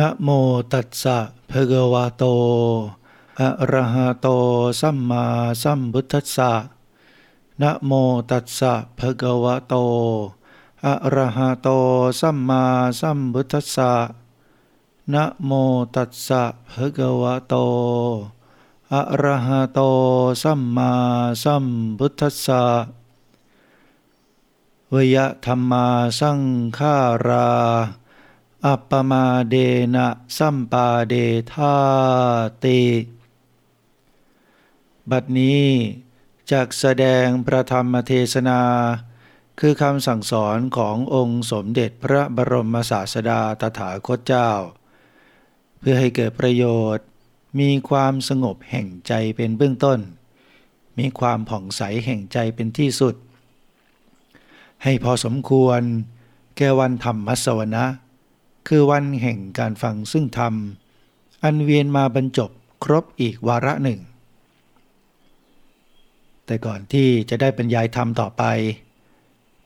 นะโมตัสสะภะคะวะโต อะระหะโต สัมมาสัมพุทธัสสะนะโมตัสสะภะคะวะโต อะระหะโต สัมมาสัมพุทธัสสะนะโมตัสสะภะคะวะโต อะระหะโต สัมมาสัมพุทธัสสะวยธรรมาสังขารา อัปปมาเดนะสัมปาเดธาเต บัดนี้จากแสดงพระธรรมเทศนา คือคำสั่งสอนขององค์สมเด็จพระบรมศาสดาตถาคตเจ้า เพื่อให้เกิดประโยชน์ มีความสงบแห่งใจเป็นเบื้องต้น มีความผ่องใสแห่งใจเป็นที่สุด ให้พอสมควรแก่วันธรรมมัสวนะ คือวันแห่งการฟังซึ่งธรรม อันเวียนมาบรรจบครบอีกวาระหนึ่ง แต่ก่อนที่จะได้บรรยายธรรมต่อไป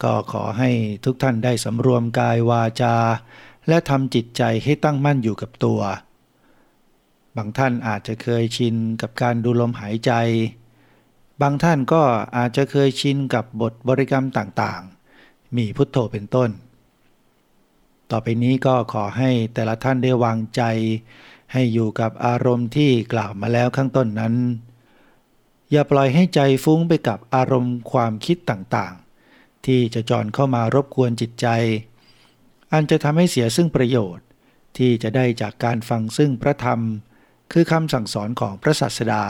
ก็ขอให้ทุกท่านได้สำรวมกายวาจา และทำจิตใจให้ตั้งมั่นอยู่กับตัว บางท่านอาจจะเคยชินกับการดูลมหายใจ บางท่านก็อาจจะเคยชินกับบทบริกรรมต่างๆ มีพุทโธเป็นต้น ต่อไปนี้ก็ขอให้แต่ละท่านได้วางใจ ให้อยู่กับอารมณ์ที่กล่าวมาแล้วข้างต้นนั้น อย่าปล่อยให้ใจฟุ้งไปกับอารมณ์ความคิดต่างๆ ที่จะจอนเข้ามารบกวนจิตใจ อันจะทำให้เสียซึ่งประโยชน์ที่จะได้จากการฟังซึ่งพระธรรม คือคำสั่งสอนของพระศาสดา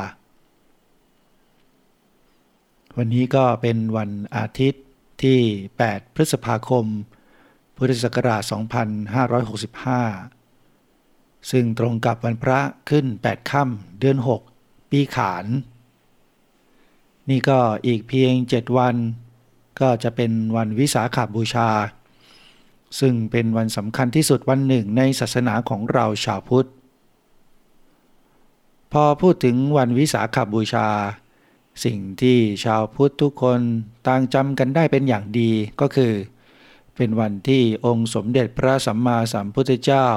วันนี้ก็เป็นวันอาทิตย์ที่ 8 พฤษภาคม พุทธศักราช 2565 ซึ่งตรงกับวันพระขึ้น 8 ค่ำเดือน 6 ปีขาน นี่ก็อีกเพียง 7 วัน ก็จะเป็นวันวิสาขาบูชา ซึ่งเป็นวันสำคัญที่สุดวันหนึ่งในศาสนาของเราชาวพุทธ พอพูดถึงวันวิสาขาบูชา สิ่งที่ชาวพุทธทุกคนต่างจำกันได้เป็นอย่างดีก็คือ เป็นวันที่องค์สมเด็จพระสัมมาสัมพุทธเจ้า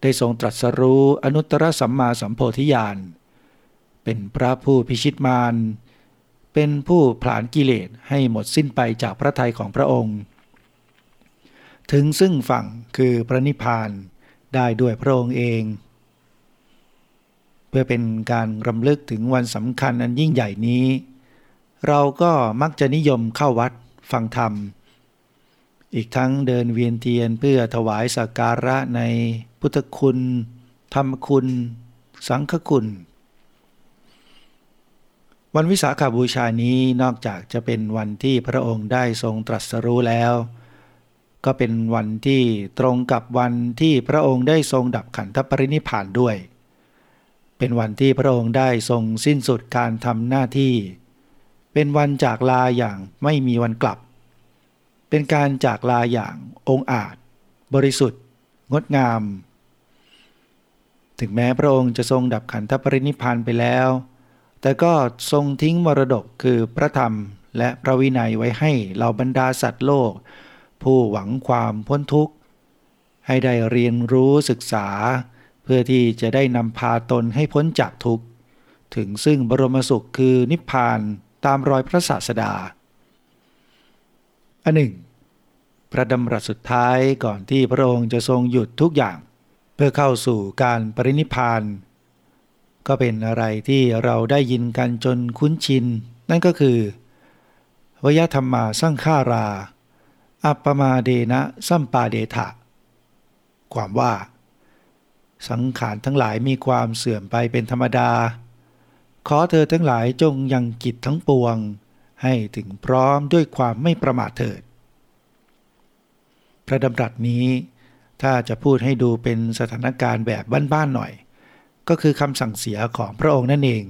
ได้ทรงตรัสรู้อนุตตรสัมมาสัมโพธิญาณ เป็นพระผู้พิชิตมาร เป็นผู้ผลาญกิเลสให้หมดสิ้นไปจากพระทัยของพระองค์ ถึงซึ่งฝั่งคือพระนิพพานได้ด้วยพระองค์เอง เพื่อเป็นการรำลึกถึงวันสำคัญอันยิ่งใหญ่นี้ เราก็มักจะนิยมเข้าวัดฟังธรรม อีกทั้งเดินเวียนเทียนเพื่อถวายสักการะในพุทธคุณ ธรรมคุณ สังฆคุณ วันวิสาขาบูชานี้นอกจากจะเป็นวันที่พระองค์ได้ทรงตรัสรู้แล้ว ก็เป็นวันที่ตรงกับวันที่พระองค์ได้ทรงดับขันธปรินิพานด้วย เป็นวันที่พระองค์ได้ทรงสิ้นสุดการทำหน้าที่ เป็นวันจากลาอย่างไม่มีวันกลับ เป็นการจากลาอย่างองอาจ บริสุทธิ์ งดงาม ถึงแม้พระองค์จะทรงดับขันธปรินิพานไปแล้ว แต่ก็ทรงทิ้งมรดกคือพระธรรมและพระวินัยไว้ให้เหล่าบรรดาสัตว์โลก ผู้หวังความพ้นทุกข์ ให้ได้เรียนรู้ศึกษา เพื่อที่จะได้นำพาตนให้พ้นจากทุกข์ ถึงซึ่งบรมสุขคือนิพพานตามรอยพระศาสดา อันหนึ่ง พระดำรัสสุดท้ายก่อนที่พระองค์จะทรงหยุดทุกอย่าง เพื่อเข้าสู่การปรินิพาน ก็เป็นอะไรที่เราได้ยินกันจนคุ้นชิน นั่นก็คือวยธรรมาสังฆารา อัปปมาเดนะสัมปาเดทะ ความว่า สังขารทั้งหลายมีความเสื่อมไปเป็นธรรมดา ขอเธอทั้งหลายจงยังกิจทั้งปวง ให้ถึงพร้อมด้วยความไม่ประมาทเถิด พระดำรัสนี้ถ้าจะพูดให้ดูเป็นสถานการณ์แบบบ้านๆหน่อย ก็คือคำสั่งเสียของพระองค์นั่นเอง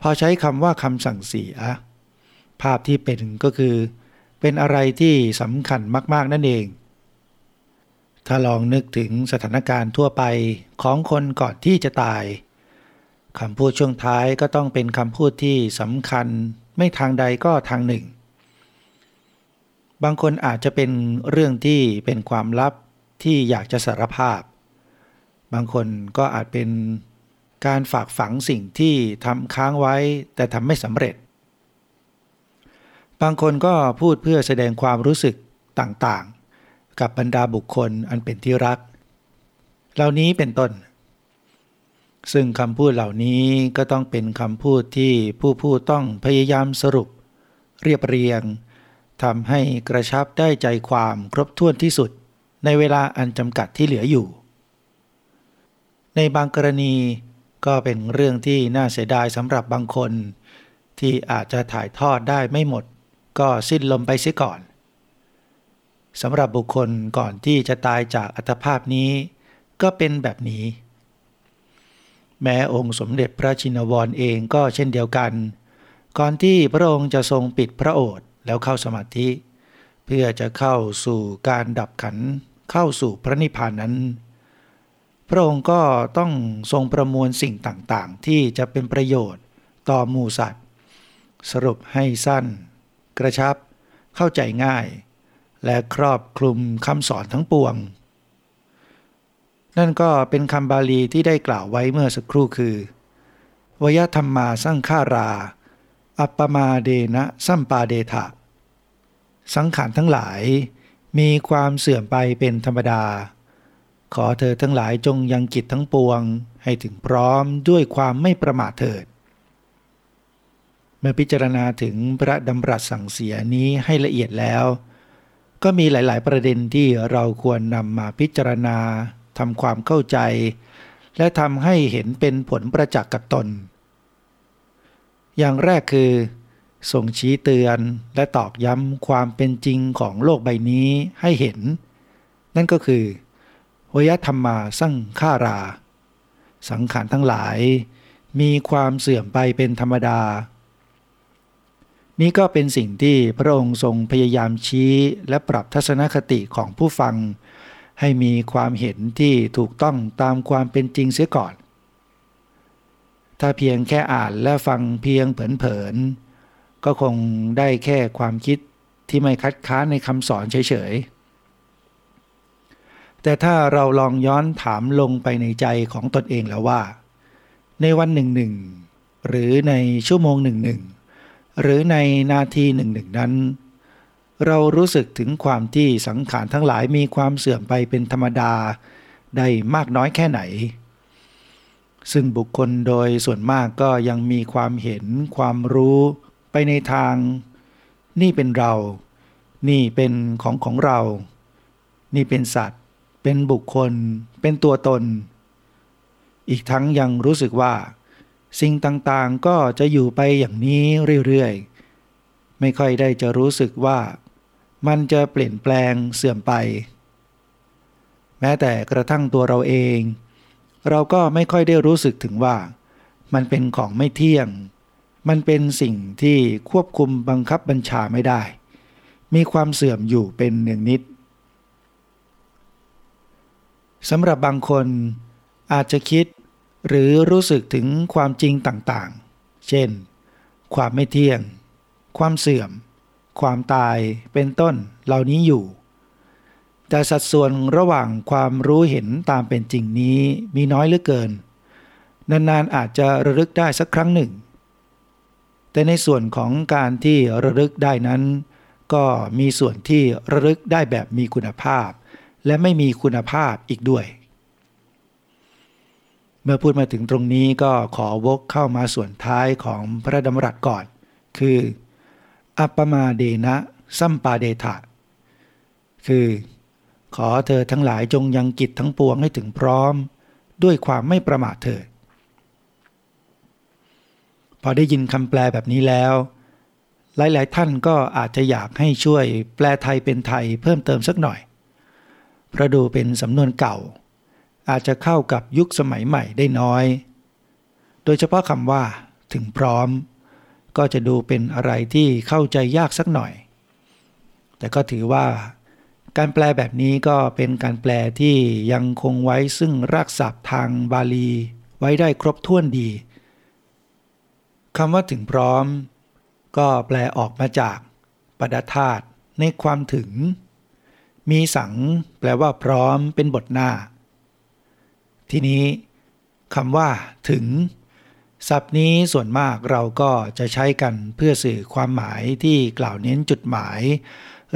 พอใช้คำว่าคำสั่งเสีย ภาพที่เป็นก็คือ เป็นอะไรที่สำคัญมากๆนั่นเอง ถ้าลองนึกถึงสถานการณ์ทั่วไปของคนก่อนที่จะตาย คำพูดช่วงท้ายก็ต้องเป็นคำพูดที่สำคัญไม่ทางใดก็ทางหนึ่ง บางคนอาจจะเป็นเรื่องที่เป็นความลับที่อยากจะสารภาพ บางคนก็อาจเป็นการฝากฝังสิ่งที่ทำค้างไว้แต่ทำไม่สำเร็จ บางคนก็พูดเพื่อแสดงความรู้สึกต่างๆ กับบรรดาบุคคลอันเป็นที่รัก เหล่านี้เป็นต้น ซึ่งคำพูดเหล่านี้ก็ต้องเป็นคำพูดที่ผู้พูดต้องพยายามสรุป เรียบเรียงทำให้กระชับได้ใจความครบถ้วนที่สุด ในเวลาอันจำกัดที่เหลืออยู่ ในบางกรณีก็เป็นเรื่องที่น่าเสียดายสำหรับบางคน ที่อาจจะถ่ายทอดได้ไม่หมด ก็สิ้นลมไปเสียก่อนสำหรับบุคคลก่อนที่จะตายจากอัตภาพนี้ ก็เป็นแบบนี้ แม้องค์สมเด็จพระชินวรเองก็เช่นเดียวกัน ก่อนที่พระองค์จะทรงปิดพระโอษฐ์แล้วเข้าสมาธิ เพื่อจะเข้าสู่การดับขันเข้าสู่พระนิพพานนั้น พระองค์ก็ต้องทรงประมวลสิ่งต่างๆ ที่จะเป็นประโยชน์ต่อหมู่สัตว์ สรุปให้สั้น กระชับ เข้าใจง่าย และครอบคลุมคำสอนทั้งปวง นั่นก็เป็นคำบาลีที่ได้กล่าวไว้เมื่อสักครู่คือวยธรรมมาสร้างฆารา อัปปมาเดนะสัมปาเดทะ สังขารทั้งหลาย มีความเสื่อมไปเป็นธรรมดา ขอเธอทั้งหลายจงยังกิจทั้งปวง ให้ถึงพร้อมด้วยความไม่ประมาทเถิด เมื่อพิจารณาถึงพระดำรัสสั่งเสียนี้ให้ละเอียดแล้ว ก็มีหลาย ๆ ประเด็นที่เราควรนำมาพิจารณา ทำความเข้าใจ และทำให้เห็นเป็นผลประจักษ์กับตน อย่างแรกคือ ส่งชี้เตือนและตอกย้ำความเป็นจริงของโลกใบนี้ให้เห็น นั่นก็คือวยธรรมมาสั่งฆ่ารา สังขารทั้งหลาย มีความเสื่อมไปเป็นธรรมดา นี่ก็เป็นสิ่งที่พระองค์ทรงพยายามชี้และปรับทัศนคติของผู้ฟัง ให้มีความเห็นที่ถูกต้องตามความเป็นจริงเสียก่อน ถ้าเพียงแค่อ่านและฟังเพียงเผินๆ ก็คงได้แค่ความคิดที่ไม่คัดค้านในคำสอนเฉยๆ แต่ถ้าเราลองย้อนถามลงไปในใจของตนเองแล้วว่า ในวันหนึ่งหนึ่งหรือในชั่วโมงหนึ่งหนึ่งหรือในนาทีหนึ่งหนึ่งนั้น เรารู้สึกถึงความที่สังขารทั้งหลายมีความเสื่อมไปเป็นธรรมดา ได้มากน้อยแค่ไหน ซึ่งบุคคลโดยส่วนมากก็ยังมีความเห็นความรู้ไปในทาง นี่เป็นเรา นี่เป็นของของเรา นี่เป็นสัตว์ เป็นบุคคล เป็นตัวตน อีกทั้งยังรู้สึกว่า สิ่งต่างๆก็จะอยู่ไปอย่างนี้เรื่อยๆไม่ค่อยได้จะรู้สึกว่า มันจะเปลี่ยนแปลงเสื่อมไป แม้แต่กระทั่งตัวเราเอง เราก็ไม่ค่อยได้รู้สึกถึงว่า มันเป็นของไม่เที่ยง มันเป็นสิ่งที่ควบคุมบังคับบัญชาไม่ได้ มีความเสื่อมอยู่เป็นหนึ่งนิดสำหรับบางคนอาจจะคิดหรือรู้สึกถึงความจริงต่างๆ เช่น ความไม่เที่ยง ความเสื่อม ความตายเป็นต้นเหล่านี้อยู่ แต่สัดส่วนระหว่างความรู้เห็นตามเป็นจริงนี้มีน้อยเหลือเกิน นานๆอาจจะระลึกได้สักครั้งหนึ่ง แต่ในส่วนของการที่ระลึกได้นั้น ก็มีส่วนที่ระลึกได้แบบมีคุณภาพ และไม่มีคุณภาพอีกด้วยเมื่อพูดมาถึงตรงนี้ก็ขอวกเข้ามาส่วนท้ายของพระดำรัสก่อน คือ อัปมาเดนะซัมปาเดทะคือ ขอเธอทั้งหลายจงยังกิจทั้งปวงให้ถึงพร้อม ด้วยความไม่ประมาทเถิดพอได้ยินคำแปลแบบนี้แล้ว หลาย ๆ ท่านก็อาจจะอยากให้ช่วยแปลไทยเป็นไทยเพิ่มเติมสักหน่อยเพราะดูเป็นสำนวนเก่า อาจจะเข้ากับยุคสมัยใหม่ได้น้อย โดยเฉพาะคำว่า ถึงพร้อม ก็จะดูเป็นอะไรที่เข้าใจยากสักหน่อย แต่ก็ถือว่า การแปลแบบนี้ก็เป็นการแปลที่ยังคงไว้ซึ่งรากศัพท์ทางบาลีไว้ได้ครบถ้วนดีคำว่าถึงพร้อม ก็แปลออกมาจากปดธาตุในความถึง มีสัง แปลว่าพร้อมเป็นบทหน้า ทีนี้คำว่า ถึง ศัพท์นี้ส่วนมากเราก็จะใช้กันเพื่อสื่อความหมายที่กล่าวเน้นจุดหมาย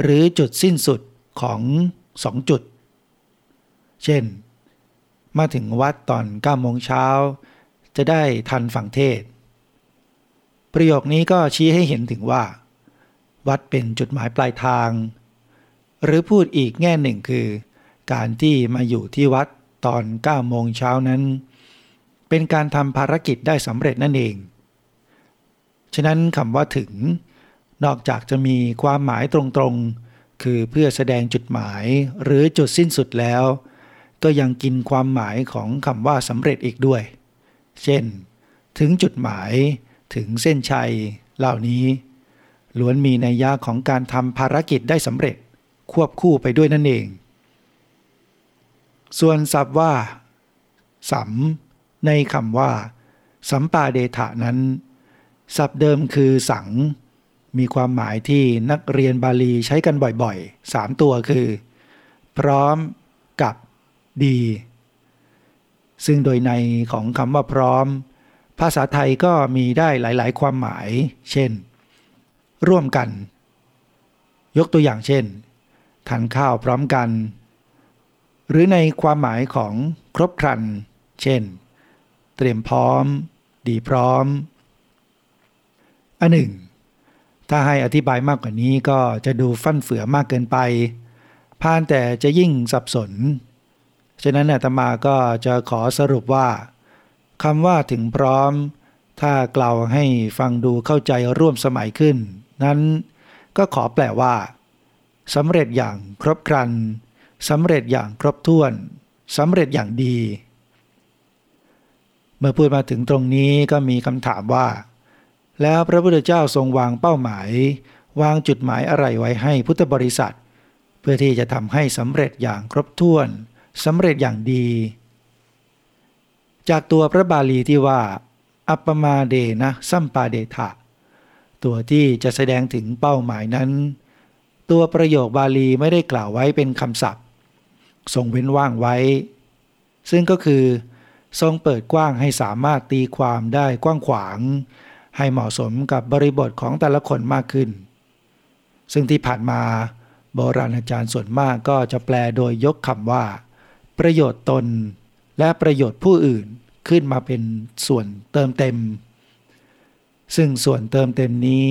หรือจุดสิ้นสุดของสองจุด เช่น มาถึงวัดตอน9โมงเช้า จะได้ทันฝั่งเทศ ประโยคนี้ก็ชี้ให้เห็นถึงว่า วัดเป็นจุดหมายปลายทาง หรือพูดอีกแง่หนึ่งคือ การที่มาอยู่ที่วัดตอน9โมงเช้านั้น เป็นการทำภารกิจได้สำเร็จนั่นเอง ฉะนั้นคำว่าถึง นอกจากจะมีความหมายตรงๆ คือเพื่อแสดงจุดหมายหรือจุดสิ้นสุดแล้ว ก็ยังกินความหมายของคำว่าสำเร็จอีกด้วย เช่น ถึงจุดหมายถึงเส้นชัย เหล่านี้ ล้วนมีนัยยะของการทำภารกิจได้สำเร็จควบคู่ไปด้วยนั่นเอง ส่วนศัพท์ว่าสัม ในคำว่า สัมปาเดทะนั้น ศัพท์เดิมคือสัง มีความหมายที่นักเรียนบาลีใช้กันบ่อยๆสามตัวคือ พร้อมกับดี ซึ่งโดยในของคำว่าพร้อม ภาษาไทยก็มีได้หลายๆ ความหมาย เช่น ร่วมกัน ยกตัวอย่างเช่นทานข้าวพร้อมกัน หรือในความหมายของครบครัน เช่น เตรียมพร้อม ดีพร้อม อันหนึ่ง ถ้าให้อธิบายมากกว่านี้ก็จะดูฟั่นเฟือมากเกินไป พานแต่จะยิ่งสับสน ฉะนั้นอาตมาก็จะขอสรุปว่าคำว่าถึงพร้อม ถ้ากล่าวให้ฟังดูเข้าใจร่วมสมัยขึ้น นั้นก็ขอแปลว่าสำเร็จอย่างครบครันสำเร็จอย่างครบถ้วนสำเร็จอย่างดี มื่อพูดมาถึงตรงนี้ก็มีคำถามว่า แล้วพระพุทธเจ้าทรงวางเป้าหมาย วางจุดหมายอะไรไว้ให้พุทธบริษัท เพื่อที่จะทำให้สำเร็จอย่างครบถ้วนสำเร็จอย่างดี จากตัวพระบาลีที่ว่า อัปปมาเดนะสัมปาเดทะตัวที่จะแสดงถึงเป้าหมายนั้น ตัวประโยคบาลีไม่ได้กล่าวไว้เป็นคำศัพท์ทรงเว้นว่างไว้ ซึ่งก็คือ ทรงเปิดกว้างให้สามารถตีความได้กว้างขวาง ให้เหมาะสมกับบริบทของแต่ละคนมากขึ้น ซึ่งที่ผ่านมาโบราณอาจารย์ส่วนมากก็จะแปลโดยยกคำว่า ประโยชน์ตน และประโยชน์ผู้อื่นขึ้นมาเป็นส่วนเติมเต็ม ซึ่งส่วนเติมเต็มนี้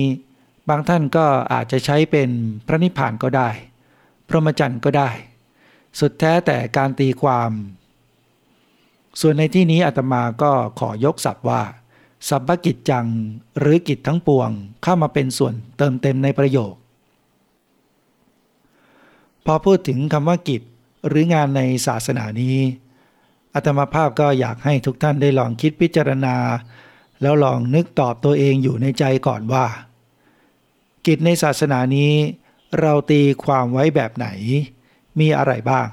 บางท่านก็อาจจะใช้เป็นพระนิพพานก็ได้ พรหมจรรย์ก็ได้ สุดแท้แต่การตีความ ส่วนในที่นี้อาตมาก็ขอยกศัพท์ว่าสัพพกิจจังหรือกิจทั้งปวงเข้ามาเป็นส่วนเติมเต็มในประโยค พอพูดถึงคำว่ากิจหรืองานในศาสนานี้อาตมาภาพก็อยากให้ทุกท่านได้ลองคิดพิจารณา แล้วลองนึกตอบตัวเองอยู่ในใจก่อนว่า กิจในศาสนานี้ เราตีความไว้แบบไหน มีอะไรบ้าง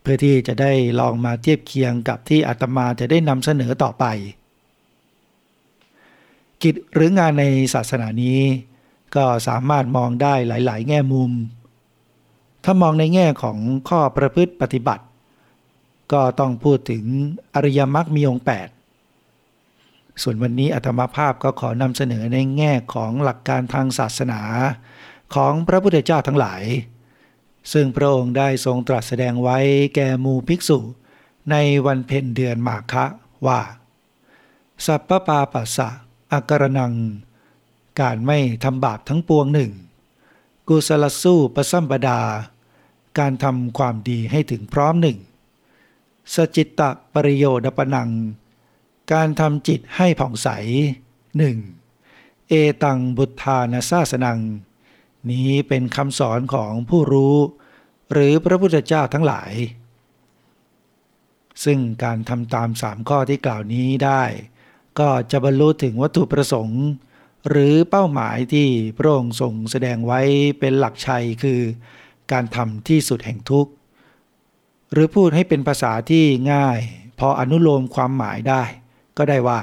เพื่อที่จะได้ลองมาเทียบเคียงกับที่อาตมาจะได้นำเสนอต่อไป กิจหรืองานในศาสนานี้ ก็สามารถมองได้หลาย ๆ แง่มุม ถ้ามองในแง่ของข้อประพฤติปฏิบัติ ก็ต้องพูดถึงอริยมรรคมีองค์ 8 ส่วนวันนี้อาตมาภาพก็ขอนำเสนอในแง่ของหลักการทางศาสนาของพระพุทธเจ้าทั้งหลาย ซึ่งพระองค์ได้ทรงตรัสแสดงไว้แก่มูภิกษุ ในวันเพ็ญเดือนมาคะว่า สัพพปาปัสสะอักรนัง การไม่ทำบาปทั้งปวงหนึ่ง กุศลสู้ประสัมปดา การทำความดีให้ถึงพร้อมหนึ่ง สจิตตปริโยดปนัง การทำจิตให้ผ่องใสหนึ่งเอตังบุทธานาซาสนัง นี้เป็นคำสอนของผู้รู้ หรือพระพุทธเจ้าทั้งหลาย ซึ่งการทำตามสามข้อที่กล่าวนี้ได้ ก็จะบรรลุถึงวัตถุประสงค์ หรือเป้าหมายที่พระองค์ทรงแสดงไว้เป็นหลักชัยคือ การทำที่สุดแห่งทุกข์ หรือพูดให้เป็นภาษาที่ง่าย พออนุโลมความหมายได้ ก็ได้ว่า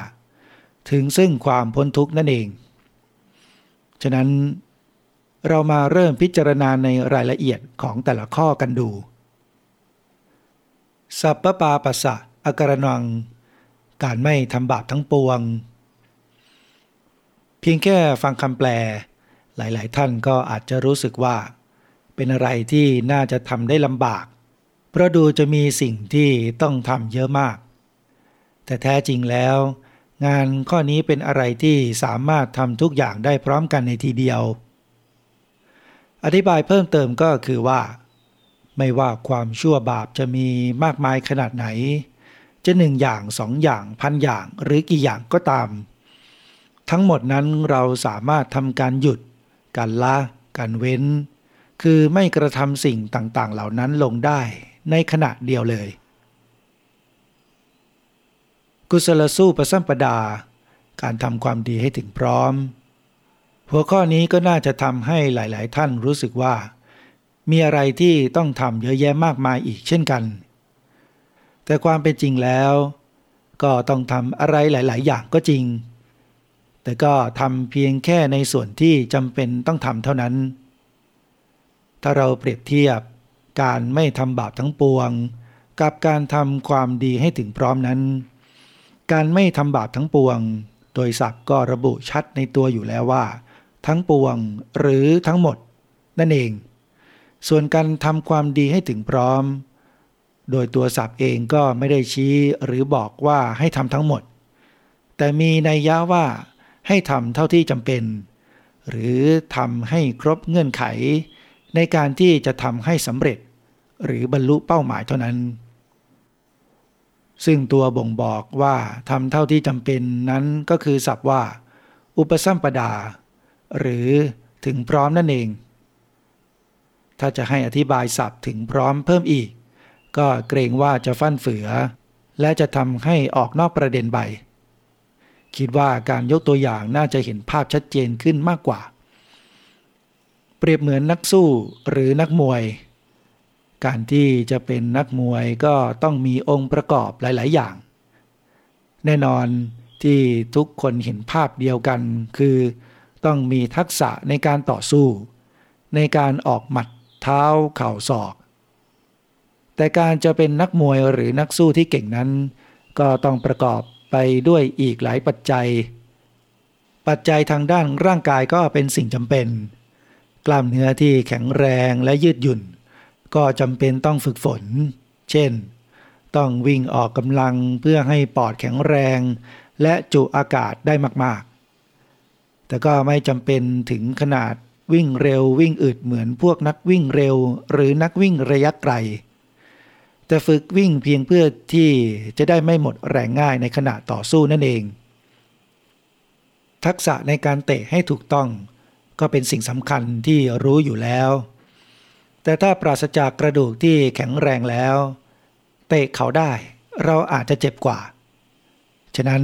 ถึงซึ่งความพ้นทุกข์นั่นเอง ฉะนั้น เรามาเริ่มพิจารณาในรายละเอียดของแต่ละข้อกันดู สัพปปาปัสสะอการนัง การไม่ทำบาปทั้งปวง เพียงแค่ฟังคำแปล หลายๆ ท่านก็อาจจะรู้สึกว่า เป็นอะไรที่น่าจะทำได้ลำบาก เพราะดูจะมีสิ่งที่ต้องทำเยอะมาก แต่แท้จริงแล้ว งานข้อนี้เป็นอะไรที่สามารถทำทุกอย่างได้พร้อมกันในทีเดียว อธิบายเพิ่มเติมก็คือว่า ไม่ว่าความชั่วบาปจะมีมากมายขนาดไหน จะหนึ่งอย่างสองอย่างพันอย่างหรือกี่อย่างก็ตาม ทั้งหมดนั้นเราสามารถทำการหยุด การละการเว้น คือไม่กระทำสิ่งต่างๆ เหล่านั้นลงได้ในขณะเดียวเลย กุศลสู้ประสัมปดา การทำความดีให้ถึงพร้อม หัวข้อนี้ก็น่าจะทำให้หลาย ๆ ท่านรู้สึกว่า มีอะไรที่ต้องทำเยอะแยะมากมายอีกเช่นกัน แต่ความเป็นจริงแล้ว ก็ต้องทำอะไรหลาย ๆ อย่างก็จริง แต่ก็ทำเพียงแค่ในส่วนที่จำเป็นต้องทำเท่านั้น ถ้าเราเปรียบเทียบการไม่ทำบาปทั้งปวง กับการทำความดีให้ถึงพร้อมนั้น การไม่ทำบาปทั้งปวง โดยศัพท์ก็ระบุชัดในตัวอยู่แล้วว่า ทั้งปวงหรือทั้งหมด นั่นเอง ส่วนการทำความดีให้ถึงพร้อม โดยตัวศัพท์เองก็ไม่ได้ชี้หรือบอกว่าให้ทำทั้งหมด แต่มีนัยยะว่าให้ทำเท่าที่จำเป็น หรือทำให้ครบเงื่อนไข ในการที่จะทำให้สำเร็จ หรือบรรลุเป้าหมายเท่านั้น ซึ่งตัวบ่งบอกว่าทำเท่าที่จำเป็นนั้นก็คือศัพท์ว่า อุปสัมปดา หรือถึงพร้อมนั่นเอง ถ้าจะให้อธิบายศัพท์ถึงพร้อมเพิ่มอีก ก็เกรงว่าจะฟั่นเฟือ และจะทำให้ออกนอกประเด็นไป คิดว่าการยกตัวอย่างน่าจะเห็นภาพชัดเจนขึ้นมากกว่า เปรียบเหมือนนักสู้หรือนักมวย การที่จะเป็นนักมวยก็ต้องมีองค์ประกอบหลาย ๆ อย่าง แน่นอนที่ทุกคนเห็นภาพเดียวกันคือ ต้องมีทักษะในการต่อสู้ ในการออกหมัดเท้าเข่าศอก แต่การจะเป็นนักมวยหรือนักสู้ที่เก่งนั้น ก็ต้องประกอบไปด้วยอีกหลายปัจจัย ปัจจัยทางด้านร่างกายก็เป็นสิ่งจำเป็น กล้ามเนื้อที่แข็งแรงและยืดหยุ่น ก็จำเป็นต้องฝึกฝน เช่น ต้องวิ่งออกกำลังเพื่อให้ปอดแข็งแรง และจุอากาศได้มากๆ แต่ก็ไม่จำเป็นถึงขนาดวิ่งเร็ววิ่งอึดเหมือนพวกนักวิ่งเร็ว หรือนักวิ่งระยะไกล แต่ฝึกวิ่งเพียงเพื่อที่จะได้ไม่หมดแรงง่ายในขณะต่อสู้นั่นเอง ทักษะในการเตะให้ถูกต้อง ก็เป็นสิ่งสำคัญที่รู้อยู่แล้ว แต่ถ้าปราศจากกระดูกที่แข็งแรงแล้ว เตะเขาได้เราอาจจะเจ็บกว่า ฉะนั้น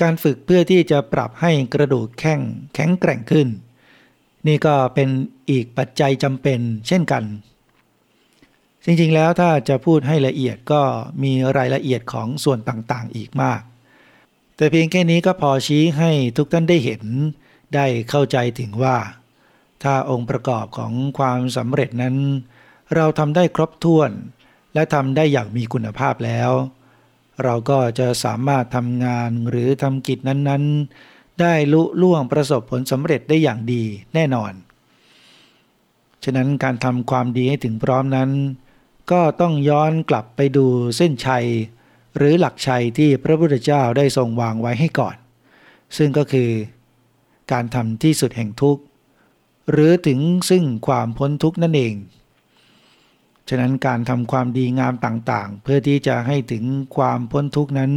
การฝึกเพื่อที่จะปรับให้กระดูกแข็งแข็งแกร่งขึ้น นี่ก็เป็นอีกปัจจัยจำเป็นเช่นกัน จริงๆแล้วถ้าจะพูดให้ละเอียดก็มีรายละเอียดของส่วนต่างๆอีกมาก แต่เพียงแค่นี้ก็พอชี้ให้ทุกท่านได้เห็น ได้เข้าใจถึงว่า ถ้าองค์ประกอบของความสำเร็จนั้น เราทำได้ครบถ้วน และทำได้อย่างมีคุณภาพแล้ว เราก็จะสามารถทำงานหรือทำกิจนั้นๆ ได้ลุล่วงประสบผลสำเร็จได้อย่างดีแน่นอน ฉะนั้นการทำความดีให้ถึงพร้อมนั้น ก็ต้องย้อนกลับไปดูเส้นชัย หรือหลักชัยที่พระพุทธเจ้าได้ทรงวางไว้ให้ก่อน ซึ่งก็คือ การทำที่สุดแห่งทุกข์ หรือถึงซึ่งความพ้นทุกข์นั่นเอง ฉะนั้นการทำความดีงามต่างๆ เพื่อที่จะให้ถึงความพ้นทุกข์นั้น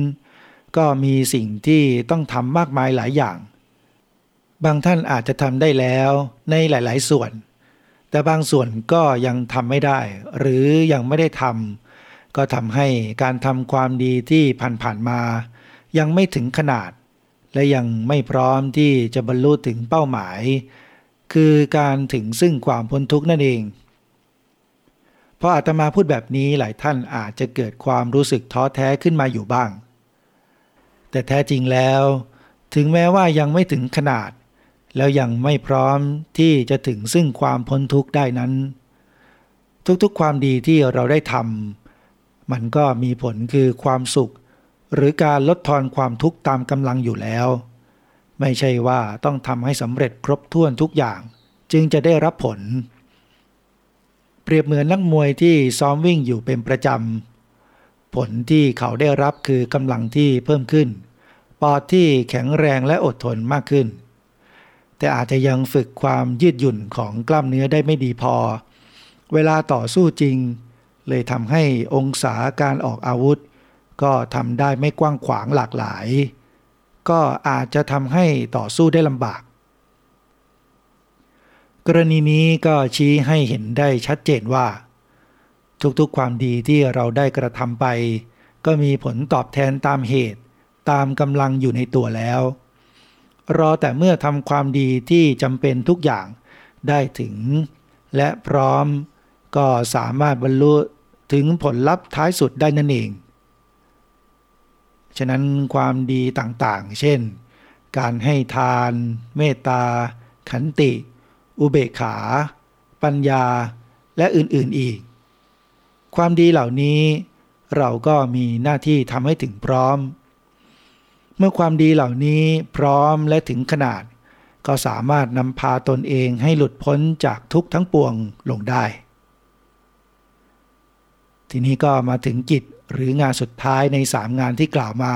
ก็มีสิ่งที่ต้องทำมากมายหลายอย่าง บางท่านอาจจะทำได้แล้วในหลาย ๆ ส่วน แต่บางส่วนก็ยังทำไม่ได้ หรือยังไม่ได้ทำก็ทำให้การทำความดีที่ผ่านๆมา ยังไม่ถึงขนาด และยังไม่พร้อมที่จะบรรลุถึงเป้าหมาย คือการถึงซึ่งความพ้นทุกข์นั่นเอง พออาตมาพูดแบบนี้หลายท่านอาจจะเกิดความรู้สึกท้อแท้ขึ้นมาอยู่บ้าง แต่แท้จริงแล้ว ถึงแม้ว่ายังไม่ถึงขนาด แล้วยังไม่พร้อมที่จะถึงซึ่งความพ้นทุกข์ได้นั้น ทุกๆความดีที่เราได้ทำมันก็มีผลคือความสุข หรือการลดทอนความทุกข์ตามกำลังอยู่แล้ว ไม่ใช่ว่าต้องทำให้สำเร็จครบถ้วนทุกอย่าง จึงจะได้รับผล เปรียบเหมือนนักมวยที่ซ้อมวิ่งอยู่เป็นประจำ ผลที่เขาได้รับคือกำลังที่เพิ่มขึ้น ปอดที่แข็งแรงและอดทนมากขึ้น แต่อาจจะยังฝึกความยืดหยุ่นของกล้ามเนื้อได้ไม่ดีพอ เวลาต่อสู้จริง เลยทำให้องศาการออกอาวุธ ก็ทำได้ไม่กว้างขวางหลากหลาย ก็อาจจะทำให้ต่อสู้ได้ลำบาก กรณีนี้ก็ชี้ให้เห็นได้ชัดเจนว่า ทุกๆความดีที่เราได้กระทำไป ก็มีผลตอบแทนตามเหตุ ตามกำลังอยู่ในตัวแล้ว รอแต่เมื่อทำความดีที่จำเป็นทุกอย่างได้ถึง และพร้อมก็สามารถบรรลุถึงผลลัพธ์ท้ายสุดได้นั่นเอง ฉะนั้นความดีต่างๆ เช่น การให้ทาน เมตตา ขันติ อุเบกขา ปัญญา และอื่นๆอีก ความดีเหล่านี้ เราก็มีหน้าที่ทำให้ถึงพร้อม เมื่อความดีเหล่านี้พร้อมและถึงขนาด ก็สามารถนำพาตนเองให้หลุดพ้นจากทุกทั้งปวงลงได้ ทีนี้ก็มาถึงกิจหรืองานสุดท้ายในสามงานที่กล่าวมา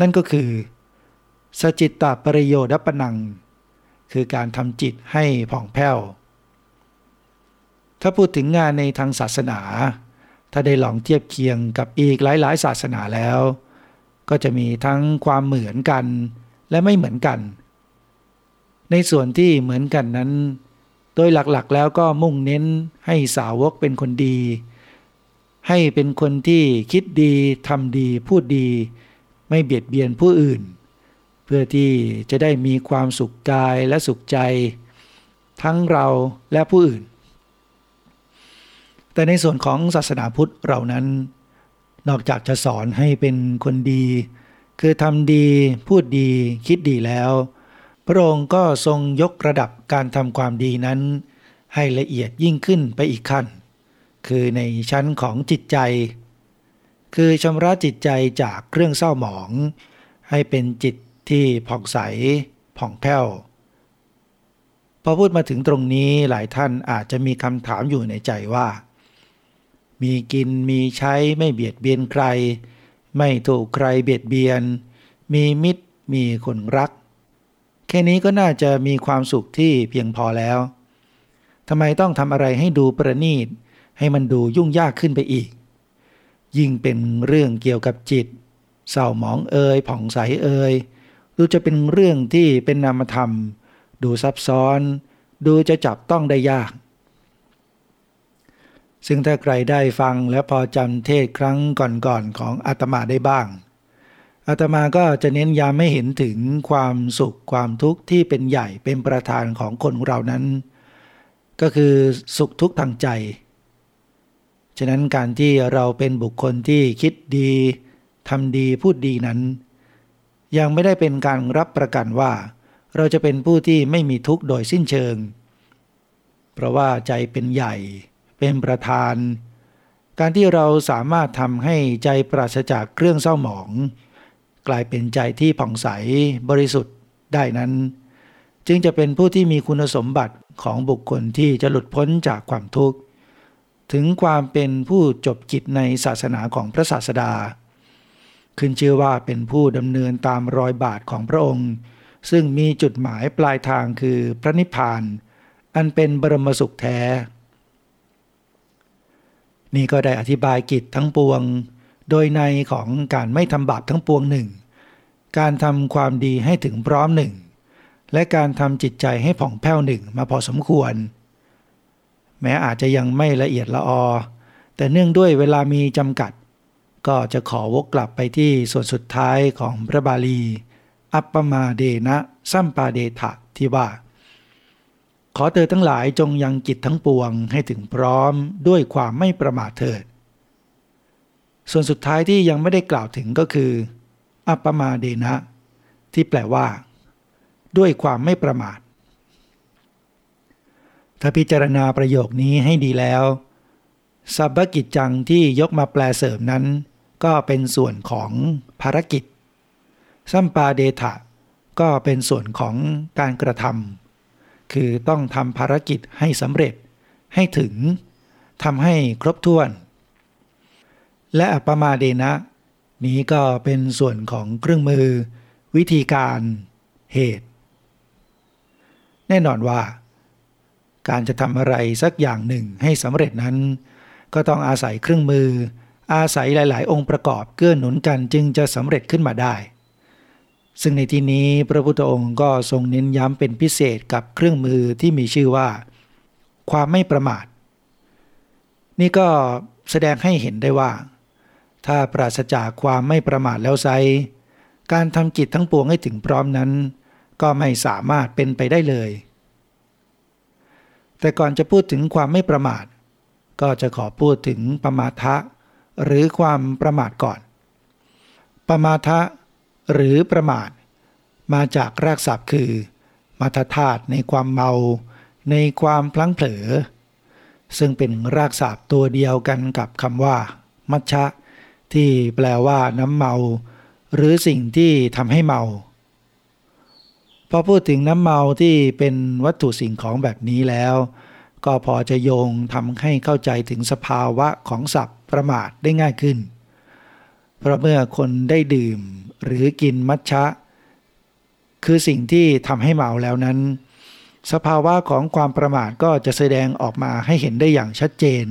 นั่นก็คือ สจิตตปริโยดปนัง คือการทำจิตให้ผ่องแผ้ว ถ้าพูดถึงงานในทางศาสนา ถ้าได้ลองเทียบเคียงกับอีกหลายๆ ศาสนาแล้ว ก็จะมีทั้งความเหมือนกันและไม่เหมือนกัน ในส่วนที่เหมือนกันนั้น โดยหลักๆแล้วก็มุ่งเน้นให้สาวกเป็นคนดี ให้เป็นคนที่คิดดีทำดีพูดดี ไม่เบียดเบียนผู้อื่น พื่อที่จะได้มีความสุขกายและสุขใจ ทั้งเราและผู้อื่น แต่ในส่วนของศาสนาพุทธเรานั้น นอกจากจะสอนให้เป็นคนดี คือทำดีพูดดีคิดดีแล้ว พระองค์ก็ทรงยกระดับการทำความดีนั้น ให้ละเอียดยิ่งขึ้นไปอีกขั้น คือในชั้นของจิตใจ คือชำระจิตใจจากเครื่องเศร้าหมอง ให้เป็นจิต ที่ผ่องใสผ่องแผ้วพอพูดมาถึงตรงนี้หลายท่านอาจจะมีคำถามอยู่ในใจว่า มีกินมีใช้ไม่เบียดเบียนใคร ไม่ถูกใครเบียดเบียน มีมิตรมีคนรัก แค่นี้ก็น่าจะมีความสุขที่เพียงพอแล้วทำไมต้องทำอะไรให้ดูประณีต ให้มันดูยุ่งยากขึ้นไปอีก ยิ่งเป็นเรื่องเกี่ยวกับจิตเศร้าหมองเอ่ยผ่องใสเอ่ย ดูจะเป็นเรื่องที่เป็นนามธรรม ดูซับซ้อน ดูจะจับต้องได้ยาก ซึ่งถ้าใครได้ฟังและพอจำเทศครั้งก่อนๆของอาตมาได้บ้างอาตมาก็จะเน้นย้ำให้เห็นถึงความสุขความทุกข์ที่เป็นใหญ่เป็นประธานของคนเรานั้น ก็คือสุขทุกข์ทางใจ ฉะนั้นการที่เราเป็นบุคคลที่คิดดีทำดีพูดดีนั้น ยังไม่ได้เป็นการรับประกันว่า เราจะเป็นผู้ที่ไม่มีทุกข์โดยสิ้นเชิง เพราะว่าใจเป็นใหญ่ เป็นประธาน การที่เราสามารถทำให้ใจปราศจากเครื่องเศร้าหมอง กลายเป็นใจที่ผ่องใสบริสุทธิ์ได้นั้น จึงจะเป็นผู้ที่มีคุณสมบัติของบุคคลที่จะหลุดพ้นจากความทุกข์ ถึงความเป็นผู้จบกิจในศาสนาของพระศาสดา ขึ้นชื่อว่าเป็นผู้ดำเนินตามรอยบาทของพระองค์ ซึ่งมีจุดหมายปลายทางคือพระนิพพาน อันเป็นบรมสุขแท้ นี่ก็ได้อธิบายกิจทั้งปวง โดยในของการไม่ทำบาปทั้งปวงหนึ่ง การทำความดีให้ถึงพร้อมหนึ่ง และการทำจิตใจให้ผ่องแผ้วหนึ่งมาพอสมควร แม้อาจจะยังไม่ละเอียดละออ แต่เนื่องด้วยเวลามีจำกัด ก็จะขอวกกลับไปที่ส่วนสุดท้ายของพระบาลี อัปปมาเดนะสัมปาเดทะที่ว่า ขอเธอทั้งหลายจงยังกิจทั้งปวงให้ถึงพร้อมด้วยความไม่ประมาทเถิด ส่วนสุดท้ายที่ยังไม่ได้กล่าวถึงก็คือ อัปปมาเดนะ ที่แปลว่า ด้วยความไม่ประมาท ถ้าพิจารณาประโยคนี้ให้ดีแล้วสัพพกิจจังที่ยกมาแปลเสริมนั้น ก็เป็นส่วนของภารกิจ สัมปาเดทะ ก็เป็นส่วนของการกระทำคือต้องทำภารกิจให้สำเร็จ ให้ถึงทำให้ครบถ้วน และอปมาเดนะ นี้ก็เป็นส่วนของเครื่องมือ วิธีการเหตุ แน่นอนว่า การจะทำอะไรสักอย่างหนึ่งให้สำเร็จนั้น ก็ต้องอาศัยเครื่องมือ อาศัยหลาย ๆ องค์ประกอบเกื้อหนุนกันจึงจะสำเร็จขึ้นมาได้ ซึ่งในที่นี้พระพุทธองค์ก็ทรงเน้นย้ำเป็นพิเศษกับเครื่องมือที่มีชื่อว่า ความไม่ประมาท นี่ก็แสดงให้เห็นได้ว่า ถ้าปราศจากความไม่ประมาทแล้วไซการทำจิตทั้งปวงให้ถึงพร้อมนั้น ก็ไม่สามารถเป็นไปได้เลย แต่ก่อนจะพูดถึงความไม่ประมาท ก็จะขอพูดถึงประมาทะ หรือความประมาทก่อน ประมาทะหรือประมาท มาจากรากศัพท์คือ มาทธาตุในความเมา ในความพลั้งเผลอ ซึ่งเป็นรากศัพท์ตัวเดียวกันกับคำว่า มัชชะ ที่แปลว่าน้ำเมา หรือสิ่งที่ทำให้เมาพอพูดถึงน้ำเมาที่เป็นวัตถุสิ่งของแบบนี้แล้ว ก็พอจะโยงทำให้เข้าใจถึงสภาวะของสัพประมาทได้ง่ายขึ้น เพราะเมื่อคนได้ดื่มหรือกินมัชชะ คือสิ่งที่ทำให้เมาแล้วนั้น สภาวะของความประมาทก็จะแสดงออกมาให้เห็นได้อย่างชัดเจน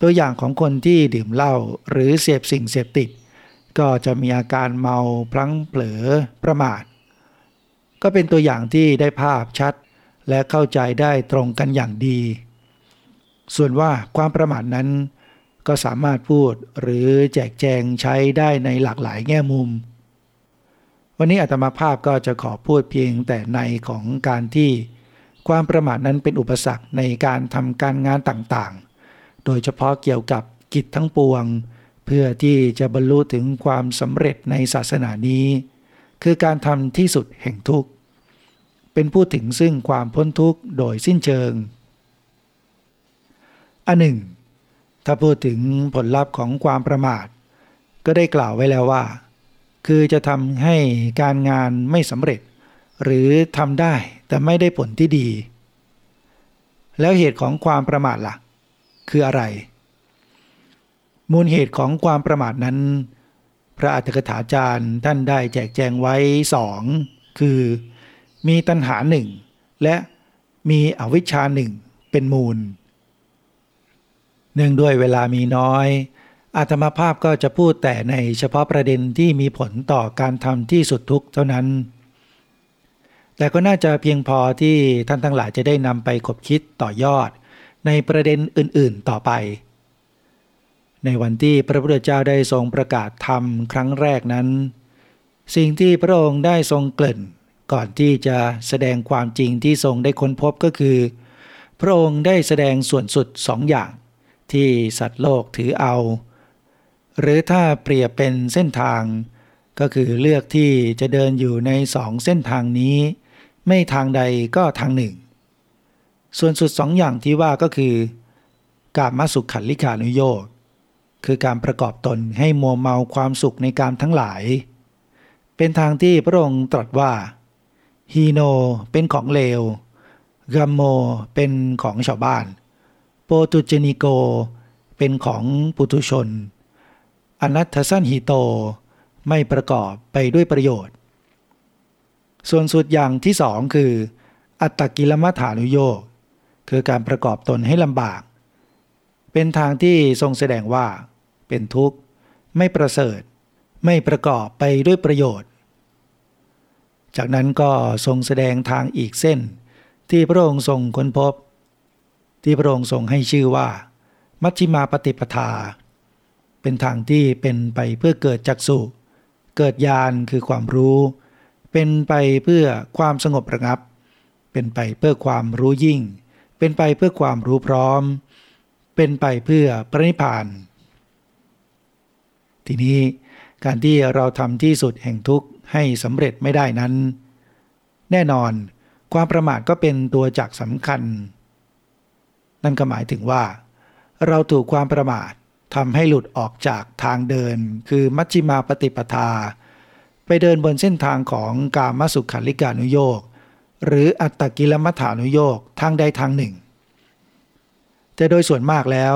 ตัวอย่างของคนที่ดื่มเหล้าหรือเสพสิ่งเสพติด ก็จะมีอาการเมาพลั้งเผลอประมาท ก็เป็นตัวอย่างที่ได้ภาพชัด และเข้าใจได้ตรงกันอย่างดี ส่วนว่าความประมาทนั้น ก็สามารถพูดหรือแจกแจงใช้ได้ในหลากหลายแง่มุม วันนี้อาตมาภาพก็จะขอพูดเพียงแต่ในของการที่ความประมาทนั้นเป็นอุปสรรคในการทำการงานต่างๆ โดยเฉพาะเกี่ยวกับกิจทั้งปวง เพื่อที่จะบรรลุถึงความสำเร็จในศาสนานี้ คือการทำที่สุดแห่งทุกข์ เป็นผู้ถึงซึ่งความพ้นทุกข์โดยสิ้นเชิง อันหนึ่ง ถ้าพูดถึงผลลัพธ์ของความประมาท ก็ได้กล่าวไว้แล้วว่า คือจะทำให้การงานไม่สำเร็จ หรือทำได้แต่ไม่ได้ผลที่ดี แล้วเหตุของความประมาทละ่ะ คืออะไร มูลเหตุของความประมาทนั้น พระอัฏฐกถาจารย์ท่านได้แจกแจงไว้สองคือ มีตัณหาหนึ่ง และมีอวิชชาหนึ่งเป็นมูล เนื่องด้วยเวลามีน้อย อาตมาภาพก็จะพูดแต่ในเฉพาะประเด็นที่มีผลต่อการทำที่สุดทุกเท่านั้น แต่ก็น่าจะเพียงพอที่ท่านทั้งหลายจะได้นำไปคบคิดต่อยอด ในประเด็นอื่นๆต่อไป ในวันที่พระพุทธเจ้าได้ทรงประกาศธรรมครั้งแรกนั้น สิ่งที่พระองค์ได้ทรงเกริ่น ก่อนที่จะแสดงความจริงที่ทรงได้ค้นพบก็คือ พระองค์ได้แสดงส่วนสุดสองอย่าง ที่สัตว์โลกถือเอา หรือถ้าเปรียบเป็นเส้นทาง ก็คือเลือกที่จะเดินอยู่ในสองเส้นทางนี้ ไม่ทางใดก็ทางหนึ่ง ส่วนสุดสองอย่างที่ว่าก็คือ การมาสุขขันลิขานุโยกคือการประกอบตนให้มัวเมาความสุขในการทั้งหลาย เป็นทางที่พระองค์ตรัสว่า ฮีโนเป็นของเลวกัมโมเป็นของชาวบ้าน โปตุเจนิโก เป็นของปุถุชน อนัตทสันหิโต ไม่ประกอบไปด้วยประโยชน์ ส่วนสุดอย่างที่สองคือ อัตตกิลมัฐานุโยคคือการประกอบตนให้ลำบาก เป็นทางที่ทรงแสดงว่า เป็นทุกข์ ไม่ประเสริฐ ไม่ประกอบไปด้วยประโยชน์ จากนั้นก็ทรงแสดงทางอีกเส้น ที่พระองค์ทรงค้นพบ ที่พระองค์ทรงให้ชื่อว่า มัชฌิมาปฏิปทา เป็นทางที่เป็นไปเพื่อเกิดจักสุเกิดญาณคือความรู้ เป็นไปเพื่อความสงบระงับ เป็นไปเพื่อความรู้ยิ่ง เป็นไปเพื่อความรู้พร้อม เป็นไปเพื่อปรินิพาน ทีนี้การที่เราทำที่สุดแห่งทุกข์ ให้สำเร็จไม่ได้นั้น แน่นอน ความประมาทก็เป็นตัวจักสำคัญ นั่นก็หมายถึงว่า เราถูกความประมาททำให้หลุดออกจากทางเดิน คือมัชฌิมาปฏิปทา ไปเดินบนเส้นทางของกามสุขันลิกานุโยกหรืออัตตกิลมัฐานุโยกทางใดทางหนึ่ง แต่โดยส่วนมากแล้ว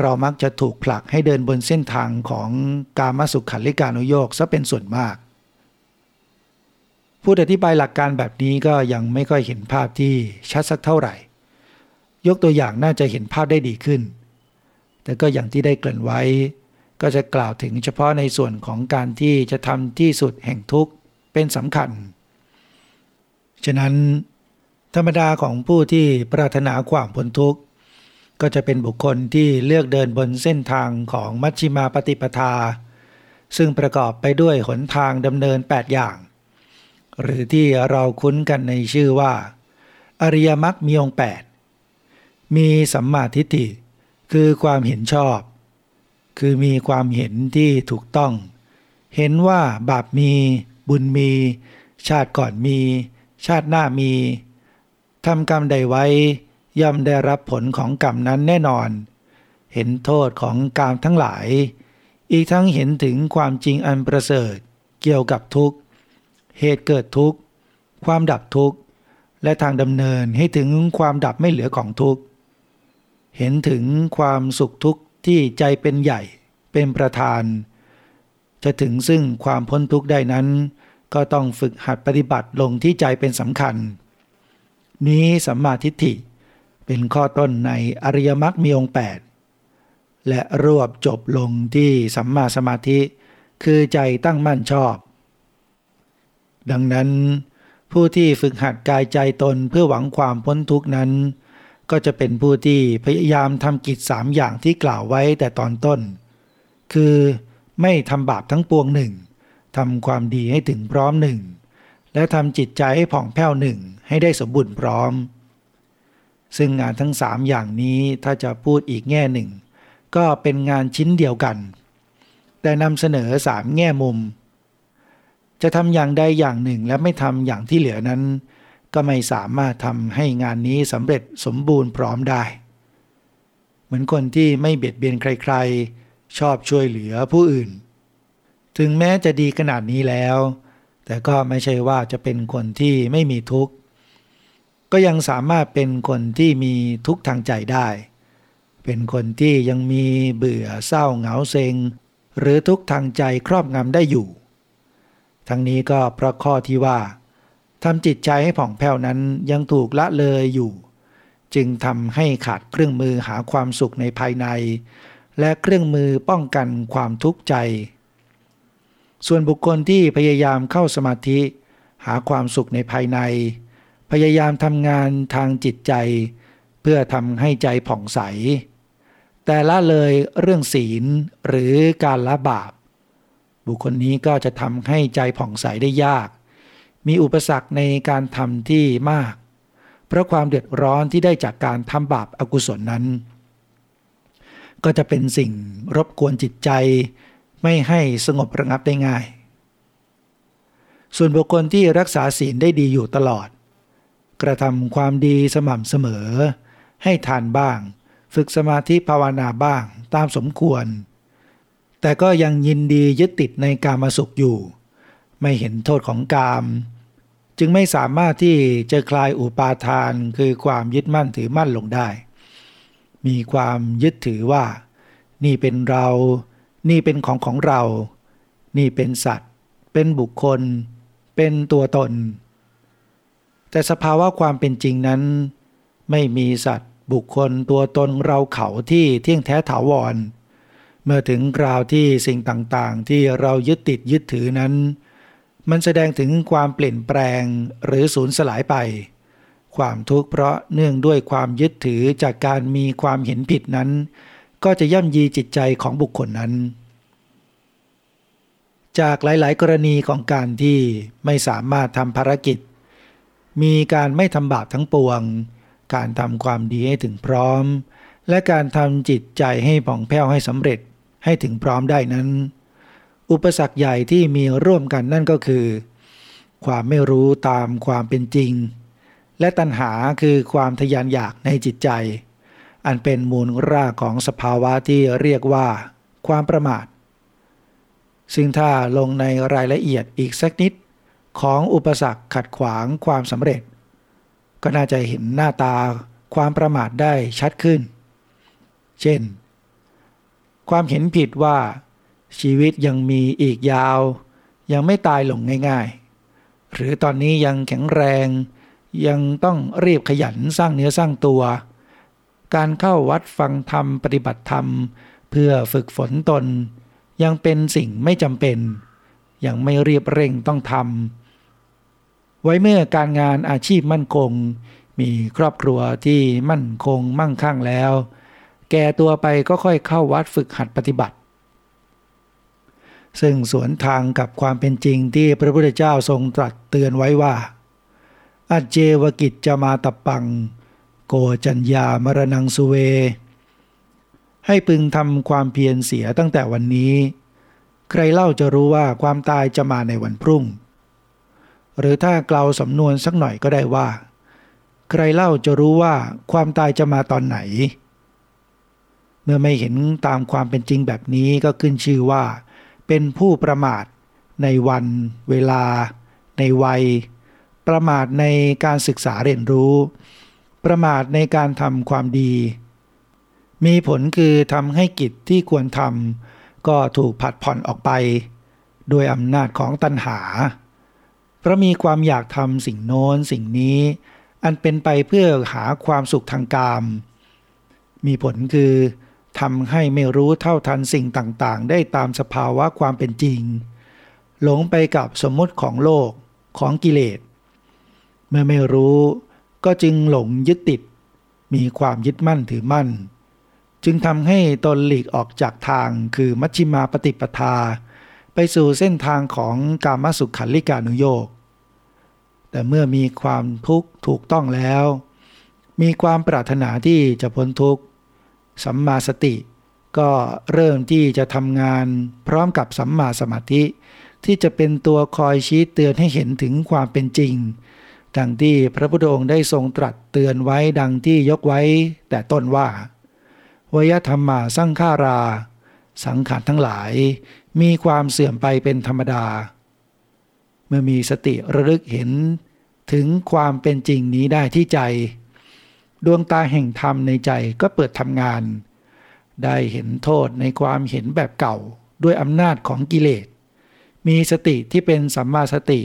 เรามักจะถูกผลักให้เดินบนเส้นทางของกามสุขขันลิกานุโยกซะเป็นส่วนมาก ผู้อธิบายหลักการแบบนี้ก็ยังไม่ค่อยเห็นภาพที่ชัดสักเท่าไหร่ ยกตัวอย่างน่าจะเห็นภาพได้ดีขึ้น แต่ก็อย่างที่ได้เกริ่นไว้ ก็จะกล่าวถึงเฉพาะในส่วนของการที่จะทำที่สุดแห่งทุกข์เป็นสำคัญ ฉะนั้น ธรรมดาของผู้ที่ปรารถนาความพ้นทุกข์ ก็จะเป็นบุคคลที่เลือกเดินบนเส้นทางของมัชฌิมาปฏิปทา ซึ่งประกอบไปด้วยหนทางดำเนิน 8 อย่าง หรือที่เราคุ้นกันในชื่อว่า อริยมรรคมีองค์8มีสัมมาทิฏฐิ คือความเห็นชอบ คือมีความเห็นที่ถูกต้อง เห็นว่าบาปมีบุญมี ชาติก่อนมี ชาติหน้ามีทำกรรมใดไว้ย่อมได้รับผลของกรรมนั้นแน่นอน เห็นโทษของกรรมทั้งหลาย อีกทั้งเห็นถึงความจริงอันประเสริฐ เกี่ยวกับทุกข์ เหตุเกิดทุกข์ ความดับทุกข์ และทางดำเนินให้ถึงความดับไม่เหลือของทุกข์ เห็นถึงความสุขทุกข์ที่ใจเป็นใหญ่เป็นประธาน จะถึงซึ่งความพ้นทุกข์ได้นั้น ก็ต้องฝึกหัดปฏิบัติลงที่ใจเป็นสำคัญ นี้สัมมาทิฏฐิเป็นข้อต้นในอริยมรรคมีองค์8และรวบจบลงที่สัมมาสมาธิ คือใจตั้งมั่นชอบ ดังนั้น ผู้ที่ฝึกหัดกายใจตนเพื่อหวังความพ้นทุกนั้น ก็จะเป็นผู้ที่พยายามทำกิจสามอย่างที่กล่าวไว้แต่ตอนต้น คือไม่ทำบาปทั้งปวงหนึ่งทำความดีให้ถึงพร้อมหนึ่งและทำจิตใจให้ผ่องแผ้วหนึ่งให้ได้สมบูรณ์พร้อม ซึ่งงานทั้งสามอย่างนี้ถ้าจะพูดอีกแง่หนึ่ง ก็เป็นงานชิ้นเดียวกัน แต่นำเสนอสามแง่มุม จะทำอย่างใดอย่างหนึ่งและไม่ทำอย่างที่เหลือนั้น ก็ไม่สามารถทำให้งานนี้สำเร็จสมบูรณ์พร้อมได้ เหมือนคนที่ไม่เบียดเบียนใครๆ ชอบช่วยเหลือผู้อื่น ถึงแม้จะดีขนาดนี้แล้ว แต่ก็ไม่ใช่ว่าจะเป็นคนที่ไม่มีทุกข์ก็ยังสามารถเป็นคนที่มีทุกข์ทางใจได้ เป็นคนที่ยังมีเบื่อเศร้าเหงาเซ็ง หรือทุกข์ทางใจครอบงำได้อยู่ ทั้งนี้ก็เพราะข้อที่ว่าทำจิตใจให้ผ่องแผ้วนั้นยังถูกละเลยอยู่ จึงทำให้ขาดเครื่องมือหาความสุขในภายใน และเครื่องมือป้องกันความทุกข์ใจ ส่วนบุคคลที่พยายามเข้าสมาธิ หาความสุขในภายใน พยายามทำงานทางจิตใจ เพื่อทำให้ใจผ่องใส แต่ละเลยเรื่องศีลหรือการละบาป บุคคลนี้ก็จะทำให้ใจผ่องใสได้ยาก มีอุปสรรคในการทำที่มาก เพราะความเดือดร้อนที่ได้จากการทำบาปอากุศลนั้น ก็จะเป็นสิ่งรบกวนจิตใจ ไม่ให้สงบระงับได้ง่าย ส่วนบุคคลที่รักษาศีลได้ดีอยู่ตลอด กระทำความดีสม่ำเสมอ ให้ทานบ้าง ฝึกสมาธิภาวนาบ้างตามสมควร แต่ก็ยังยินดียึดติดในกามาสุขอยู่ ไม่เห็นโทษของกาม จึงไม่สามารถที่จะคลายอุปาทานคือความยึดมั่นถือมั่นลงได้ มีความยึดถือว่า นี่เป็นเรา นี่เป็นของของเรา นี่เป็นสัตว์ เป็นบุคคล เป็นตัวตน แต่สภาวะความเป็นจริงนั้น ไม่มีสัตว์ บุคคลตัวตนเราเขาที่เที่ยงแท้ถาวร เมื่อถึงกราวที่สิ่งต่างๆ ที่เรายึดติดยึดถือนั้น มันแสดงถึงความเปลี่ยนแปลงหรือสูญสลายไป ความทุกข์เพราะเนื่องด้วยความยึดถือจากการมีความเห็นผิดนั้น ก็จะย่ำยีจิตใจของบุคคลนั้น จากหลายๆ กรณีของการที่ไม่สามารถทำภารกิจ มีการไม่ทำบาปทั้งปวง การทำความดีให้ถึงพร้อมและการทำจิตใจให้ผ่องแผ้วให้สำเร็จ ให้ถึงพร้อมได้นั้น อุปสรรคใหญ่ที่มีร่วมกันนั่นก็คือ ความไม่รู้ตามความเป็นจริง และตัณหาคือความทยานอยากในจิตใจ อันเป็นมูลรากของสภาวะที่เรียกว่า ความประมาท ซึ่งถ้าลงในรายละเอียดอีกสักนิดของอุปสรรคขัดขวางความสำเร็จ ก็น่าจะเห็นหน้าตาความประมาทได้ชัดขึ้น เช่น ความเห็นผิดว่า ชีวิตยังมีอีกยาว ยังไม่ตายลงง่ายๆ หรือตอนนี้ยังแข็งแรง ยังต้องรีบขยันสร้างเนื้อสร้างตัว การเข้าวัดฟังธรรมปฏิบัติธรรม เพื่อฝึกฝนตน ยังเป็นสิ่งไม่จำเป็น ยังไม่รีบเร่งต้องทำไว้เมื่อการงานอาชีพมั่นคง มีครอบครัวที่มั่นคงมั่งคั่งแล้ว แก่ตัวไปก็ค่อยเข้าวัดฝึกหัดปฏิบัติ ซึ่งสวนทางกับความเป็นจริงที่พระพุทธเจ้าทรงตรัสเตือนไว้ว่าอจเจวกิจจะมาตปัง โกจัญญามรณังสุเว ให้พึงทำความเพียรเสียตั้งแต่วันนี้ ใครเล่าจะรู้ว่าความตายจะมาในวันพรุ่ง หรือถ้าเกลาสำนวนสักหน่อยก็ได้ว่า ใครเล่าจะรู้ว่าความตายจะมาตอนไหน เมื่อไม่เห็นตามความเป็นจริงแบบนี้ก็ขึ้นชื่อว่า เป็นผู้ประมาทในวันเวลา ในวัย ประมาทในการศึกษาเรียนรู้ ประมาทในการทำความดี มีผลคือทำให้กิจที่ควรทำก็ถูกผัดผ่อนออกไป โดยอำนาจของตัณหา เพราะมีความอยากทำสิ่งโน้นสิ่งนี้ อันเป็นไปเพื่อหาความสุขทางกาม มีผลคือ ทำให้ไม่รู้เท่าทันสิ่งต่างๆ ได้ตามสภาวะความเป็นจริง หลงไปกับสมมติของโลกของกิเลส เมื่อไม่รู้ก็จึงหลงยึดติด มีความยึดมั่นถือมั่น จึงทำให้ตนหลีกออกจากทางคือมัชชิมาปฏิปทา ไปสู่เส้นทางของกามสุขขันลิกานุโยกแต่เมื่อมีความทุกข์ถูกต้องแล้ว มีความปรารถนาที่จะพ้นทุกข์ สัมมาสติ ก็เริ่มที่จะทำงานพร้อมกับสัมมาสมาธิ ที่จะเป็นตัวคอยชี้เตือนให้เห็นถึงความเป็นจริง ดังที่พระพุทธองค์ได้ทรงตรัสเตือนไว้ดังที่ยกไว้ แต่ต้นว่าวยธรรมาสร้างฆารา สังขารทั้งหลาย มีความเสื่อมไปเป็นธรรมดา เมื่อมีสติระลึกเห็นถึงความเป็นจริงนี้ได้ที่ใจ ดวงตาแห่งธรรมในใจก็เปิดทำงาน ได้เห็นโทษในความเห็นแบบเก่าด้วยอำนาจของกิเลส มีสติที่เป็นสัมมาสติ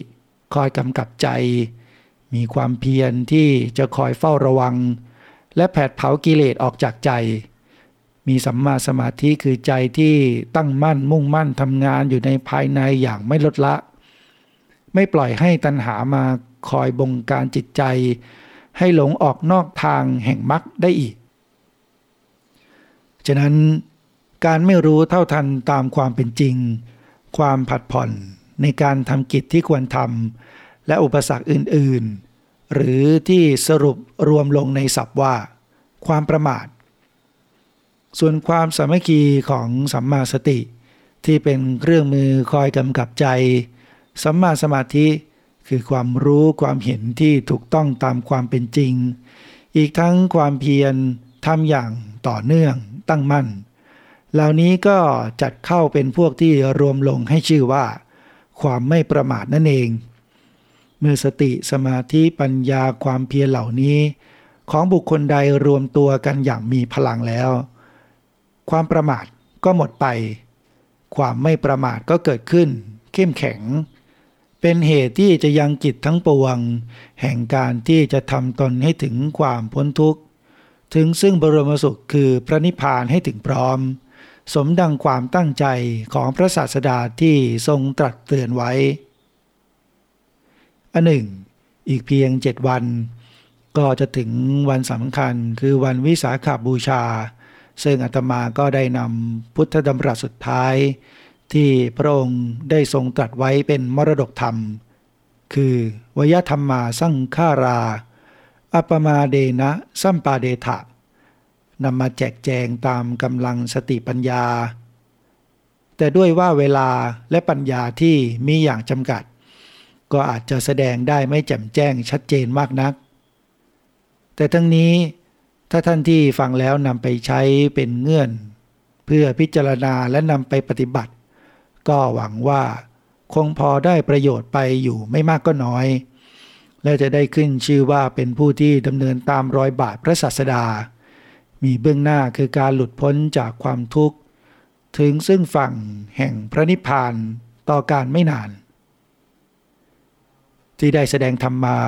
คอยกำกับใจ มีความเพียรที่จะคอยเฝ้าระวัง และแผดเผากิเลสออกจากใจ มีสัมมาสมาธิคือใจที่ตั้งมั่นมุ่งมั่นทำงานอยู่ในภายในอย่างไม่ลดละ ไม่ปล่อยให้ตัณหามาคอยบงการจิตใจ ให้หลงออกนอกทางแห่งมรรคได้อีก ฉะนั้นการไม่รู้เท่าทันตามความเป็นจริง ความผัดผ่อนในการทำกิจที่ควรทำและอุปสรรคอื่นๆ หรือที่สรุปรวมลงในศัพท์ว่า ความประมาท ส่วนความสามัคคีของสัมมาสติ ที่เป็นเครื่องมือคอยกำกับใจ สัมมาสมาธิ คือความรู้ความเห็นที่ถูกต้องตามความเป็นจริง อีกทั้งความเพียรทำอย่างต่อเนื่องตั้งมั่น เหล่านี้ก็จัดเข้าเป็นพวกที่รวมลงให้ชื่อว่า ความไม่ประมาทนั่นเอง เมื่อสติสมาธิปัญญาความเพียรเหล่านี้ ของบุคคลใดรวมตัวกันอย่างมีพลังแล้ว ความประมาทก็หมดไป ความไม่ประมาทก็เกิดขึ้น เข้มแข็ง เป็นเหตุที่จะยังจิตทั้งปวง แห่งการที่จะทำตนให้ถึงความพ้นทุกข์ ถึงซึ่งบรมสุขคือพระนิพพานให้ถึงพร้อม สมดังความตั้งใจของพระศาสดาที่ทรงตรัสเตือนไว้ อันหนึ่ง อีกเพียงเจ็ดวัน ก็จะถึงวันสำคัญคือวันวิสาขาบูชา ซึ่งอาตมาก็ได้นำพุทธดำรัสสุดท้าย ที่พระองค์ได้ทรงตรัสไว้เป็นมรดกธรรม คือวยธรรมมาสั่งฆารา อัปมาเดนะสัมปาเดทะนำมาแจกแจงตามกำลังสติปัญญา แต่ด้วยว่าเวลาและปัญญาที่มีอย่างจำกัด ก็อาจจะแสดงได้ไม่แจ่มแจ้งชัดเจนมากนัก แต่ทั้งนี้ถ้าท่านที่ฟังแล้วนำไปใช้เป็นเงื่อน เพื่อพิจารณาและนำไปปฏิบัติ ก็หวังว่าคงพอได้ประโยชน์ไปอยู่ไม่มากก็น้อย และจะได้ขึ้นชื่อว่าเป็นผู้ที่ดำเนินตามรอยบาทพระศาสดา มีเบื้องหน้าคือการหลุดพ้นจากความทุกข์ ถึงซึ่งฝั่งแห่งพระนิพพานต่อการไม่นาน ที่ได้แสดงธรรมมา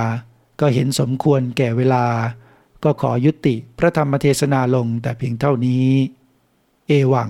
ก็เห็นสมควรแก่เวลา ก็ขอยุติพระธรรมเทศนาลงแต่เพียงเท่านี้ เอวัง